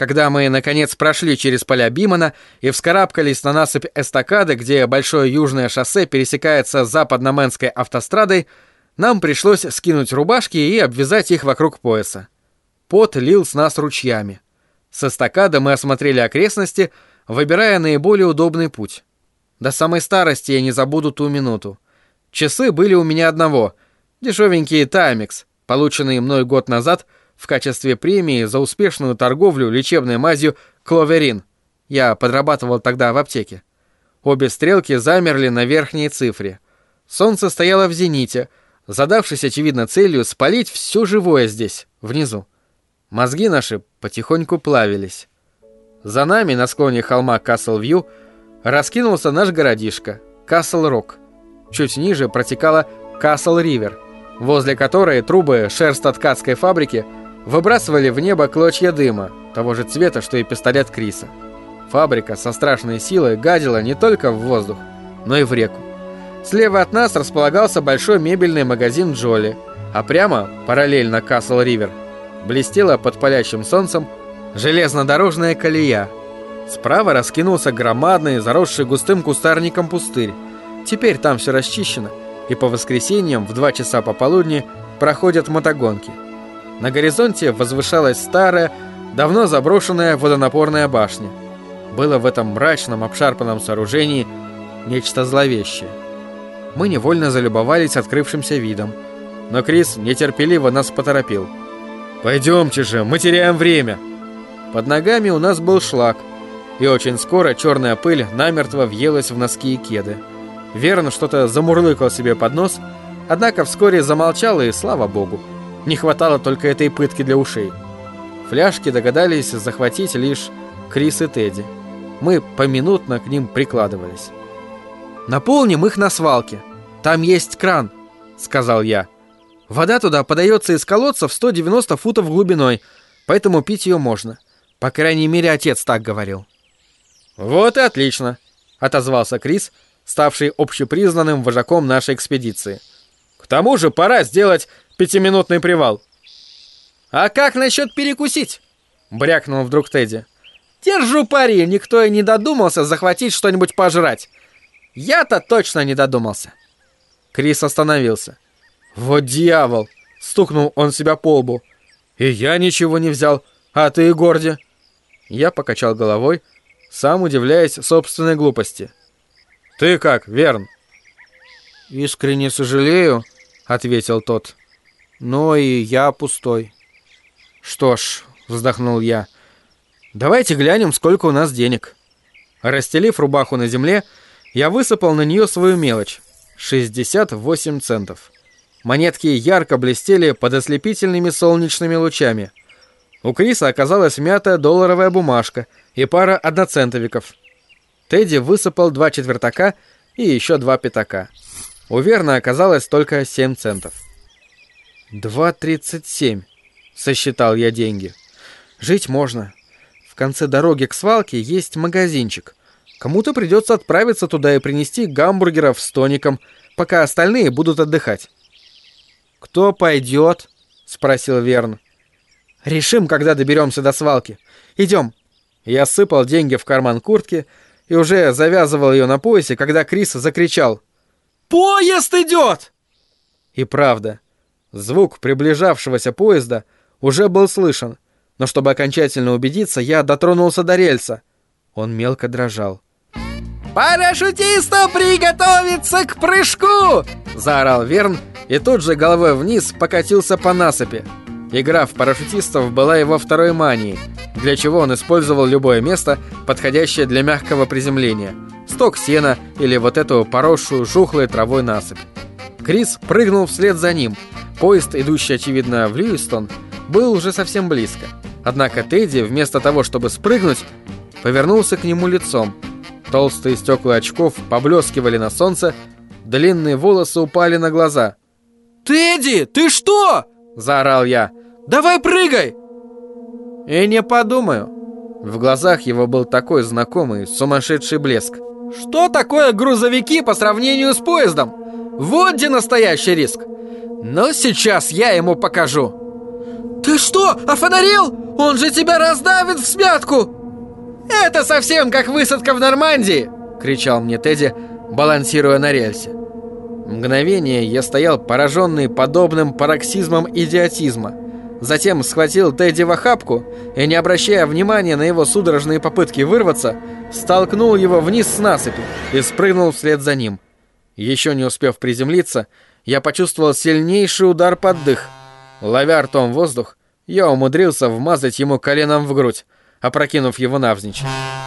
Когда мы, наконец, прошли через поля Бимана и вскарабкались на насыпь эстакады, где большое южное шоссе пересекается с западно-менской автострадой, нам пришлось скинуть рубашки и обвязать их вокруг пояса. Пот лил с нас ручьями. С эстакады мы осмотрели окрестности, выбирая наиболее удобный путь. До самой старости я не забуду ту минуту. Часы были у меня одного, дешевенькие Таймикс, полученные мной год назад — в качестве премии за успешную торговлю лечебной мазью Кловерин. Я подрабатывал тогда в аптеке. Обе стрелки замерли на верхней цифре. Солнце стояло в зените, задавшись, очевидно, целью спалить все живое здесь, внизу. Мозги наши потихоньку плавились. За нами, на склоне холма Касл-Вью, раскинулся наш городишко, Касл-Рок. Чуть ниже протекала Касл-Ривер, возле которой трубы шерстоткацкой фабрики – выбрасывали в небо клочья дыма, того же цвета, что и пистолет Криса. Фабрика со страшной силой гадила не только в воздух, но и в реку. Слева от нас располагался большой мебельный магазин Джоли, а прямо, параллельно Касл-Ривер, блестела под палящим солнцем железнодорожная колея. Справа раскинулся громадный, заросший густым кустарником пустырь. Теперь там все расчищено, и по воскресеньям в два часа пополудни проходят мотогонки. На горизонте возвышалась старая, давно заброшенная водонапорная башня. Было в этом мрачном, обшарпанном сооружении нечто зловещее. Мы невольно залюбовались открывшимся видом, но Крис нетерпеливо нас поторопил. «Пойдемте же, мы теряем время!» Под ногами у нас был шлак, и очень скоро черная пыль намертво въелась в носки и кеды. Верно что-то замурлыкал себе под нос, однако вскоре замолчал, и слава богу. Не хватало только этой пытки для ушей. Фляжки догадались захватить лишь Крис и Тедди. Мы поминутно к ним прикладывались. «Наполним их на свалке. Там есть кран», — сказал я. «Вода туда подается из колодца в 190 футов глубиной, поэтому пить ее можно. По крайней мере, отец так говорил». «Вот и отлично», — отозвался Крис, ставший общепризнанным вожаком нашей экспедиции. «К тому же пора сделать пятиминутный привал. «А как насчет перекусить?» — брякнул вдруг Тедди. «Держу пари, никто и не додумался захватить что-нибудь пожрать. Я-то точно не додумался». Крис остановился. «Вот дьявол!» — стукнул он себя по лбу. «И я ничего не взял, а ты, Горди?» Я покачал головой, сам удивляясь собственной глупости. «Ты как, Верн?» «Искренне сожалею», — ответил тот но и я пустой. Что ж, вздохнул я, давайте глянем, сколько у нас денег. Расстелив рубаху на земле, я высыпал на нее свою мелочь — 68 центов. Монетки ярко блестели под ослепительными солнечными лучами. У Криса оказалась мятая долларовая бумажка и пара одноцентовиков. Тедди высыпал два четвертака и еще два пятака. У Верна оказалось только 7 центов. «Два тридцать семь», — сосчитал я деньги. «Жить можно. В конце дороги к свалке есть магазинчик. Кому-то придется отправиться туда и принести гамбургеров с тоником, пока остальные будут отдыхать». «Кто пойдет?» — спросил Верн. «Решим, когда доберемся до свалки. Идем». Я сыпал деньги в карман куртки и уже завязывал ее на поясе, когда Крис закричал. «Поезд идет!» И правда, Звук приближавшегося поезда уже был слышен, но чтобы окончательно убедиться, я дотронулся до рельса. Он мелко дрожал. «Парашютистам приготовиться к прыжку!» — заорал Верн, и тут же головой вниз покатился по насыпи. Игра в парашютистов была его второй манией, для чего он использовал любое место, подходящее для мягкого приземления. Сток сена или вот эту поросшую жухлой травой насыпь. Крис прыгнул вслед за ним — Поезд, идущий, очевидно, в Льюистон, был уже совсем близко. Однако Тедди, вместо того, чтобы спрыгнуть, повернулся к нему лицом. Толстые стекла очков поблескивали на солнце, длинные волосы упали на глаза. «Тедди, ты что?» – заорал я. «Давай прыгай!» «И не подумаю». В глазах его был такой знакомый, сумасшедший блеск. «Что такое грузовики по сравнению с поездом? Вот где настоящий риск! Но сейчас я ему покажу. «Ты что, офонарил? Он же тебя раздавит в смятку!» «Это совсем как высадка в Нормандии!» — кричал мне Тедди, балансируя на рельсе. Мгновение я стоял пораженный подобным пароксизмом идиотизма. Затем схватил Тедди в охапку и, не обращая внимания на его судорожные попытки вырваться, столкнул его вниз с насыпи и спрыгнул вслед за ним. Еще не успев приземлиться, я почувствовал сильнейший удар под дых. Ловя ртом воздух, я умудрился вмазать ему коленом в грудь, опрокинув его навзничь.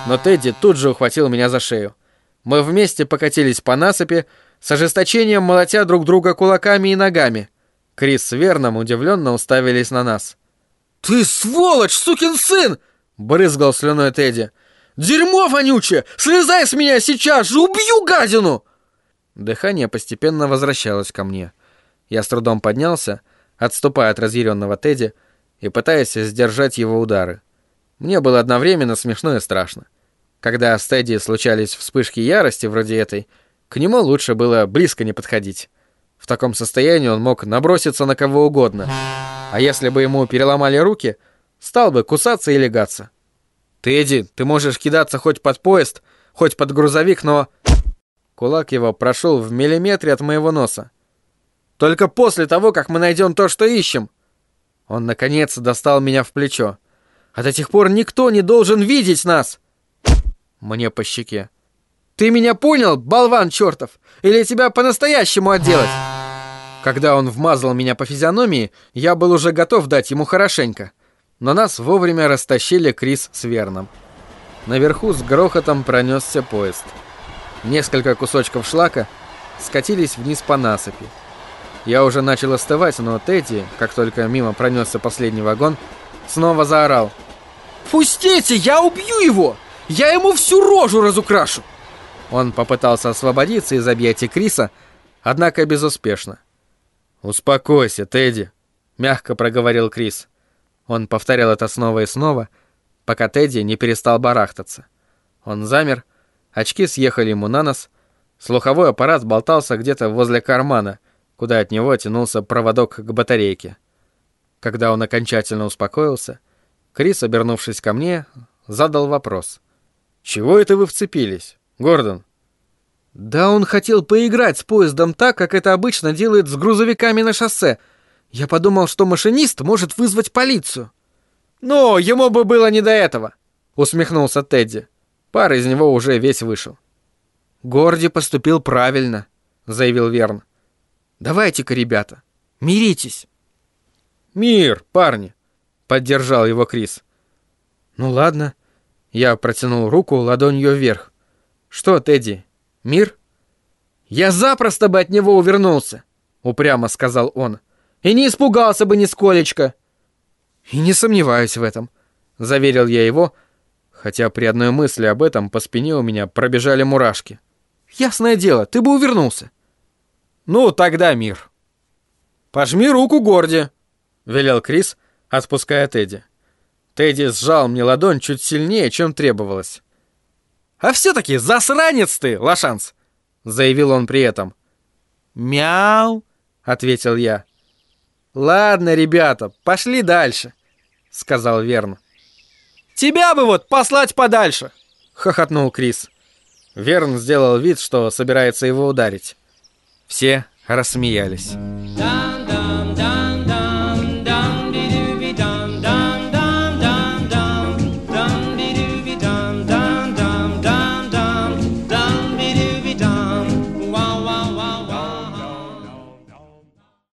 Но Тедди тут же ухватил меня за шею. Мы вместе покатились по насыпи, с ожесточением молотя друг друга кулаками и ногами. Крис с Верном удивленно уставились на нас. «Ты сволочь, сукин сын!» — брызгал слюной Тедди. «Дерьмо вонючее! Слезай с меня сейчас же! Убью гадину!» Дыхание постепенно возвращалось ко мне. Я с трудом поднялся, отступая от разъяренного Тедди и пытаясь сдержать его удары. Мне было одновременно смешно и страшно. Когда с Тедди случались вспышки ярости вроде этой, к нему лучше было близко не подходить. В таком состоянии он мог наброситься на кого угодно. А если бы ему переломали руки, стал бы кусаться и легаться. «Тедди, ты можешь кидаться хоть под поезд, хоть под грузовик, но...» Кулак его прошел в миллиметре от моего носа. «Только после того, как мы найдем то, что ищем!» Он, наконец, достал меня в плечо. «А до тех пор никто не должен видеть нас!» Мне по щеке. «Ты меня понял, болван чертов? Или тебя по-настоящему отделать?» Когда он вмазал меня по физиономии, я был уже готов дать ему хорошенько. Но нас вовремя растащили Крис с Верном. Наверху с грохотом пронесся поезд. Несколько кусочков шлака скатились вниз по насыпи. Я уже начал остывать, но Тедди, как только мимо пронесся последний вагон, снова заорал. «Пустите, я убью его! Я ему всю рожу разукрашу!» Он попытался освободиться из объятий Криса, однако безуспешно. «Успокойся, Тедди», — мягко проговорил Крис. Он повторял это снова и снова, пока Тедди не перестал барахтаться. Он замер, очки съехали ему на нос, слуховой аппарат болтался где-то возле кармана, куда от него тянулся проводок к батарейке. Когда он окончательно успокоился, Крис, обернувшись ко мне, задал вопрос. «Чего это вы вцепились, Гордон?» Да он хотел поиграть с поездом так, как это обычно делает с грузовиками на шоссе. Я подумал, что машинист может вызвать полицию. Но ему бы было не до этого, усмехнулся Тедди. Пар из него уже весь вышел. Горди поступил правильно, заявил Верн. Давайте-ка, ребята, миритесь. Мир, парни, поддержал его Крис. Ну ладно. Я протянул руку ладонью вверх. Что, Тедди, Мир? Я запросто бы от него увернулся, упрямо сказал он. И не испугался бы нисколечко. И не сомневаюсь в этом, заверил я его, хотя при одной мысли об этом по спине у меня пробежали мурашки. Ясное дело, ты бы увернулся. Ну, тогда мир. Пожми руку Горди, велел Крис, отпуская Тедди. Тедди сжал мне ладонь чуть сильнее, чем требовалось. «А все-таки засранец ты, Лошанс!» — заявил он при этом. «Мяу!» — ответил я. «Ладно, ребята, пошли дальше», — сказал Верн. «Тебя бы вот послать подальше!» — хохотнул Крис. Верн сделал вид, что собирается его ударить. Все рассмеялись.